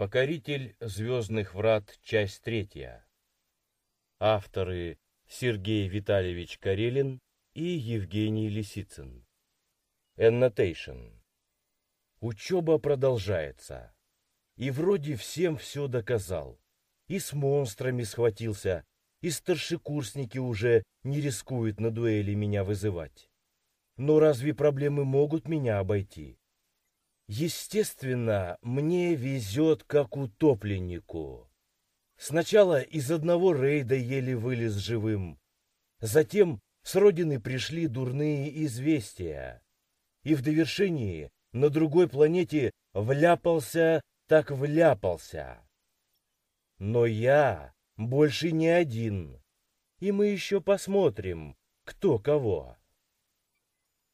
Покоритель звездных врат, часть третья. Авторы Сергей Витальевич Карелин и Евгений Лисицын. Annotation. Учеба продолжается. И вроде всем все доказал. И с монстрами схватился, и старшекурсники уже не рискуют на дуэли меня вызывать. Но разве проблемы могут меня обойти? Естественно, мне везет как утопленнику. Сначала из одного рейда еле вылез живым. Затем с родины пришли дурные известия. И в довершении на другой планете вляпался, так вляпался. Но я больше не один. И мы еще посмотрим, кто кого.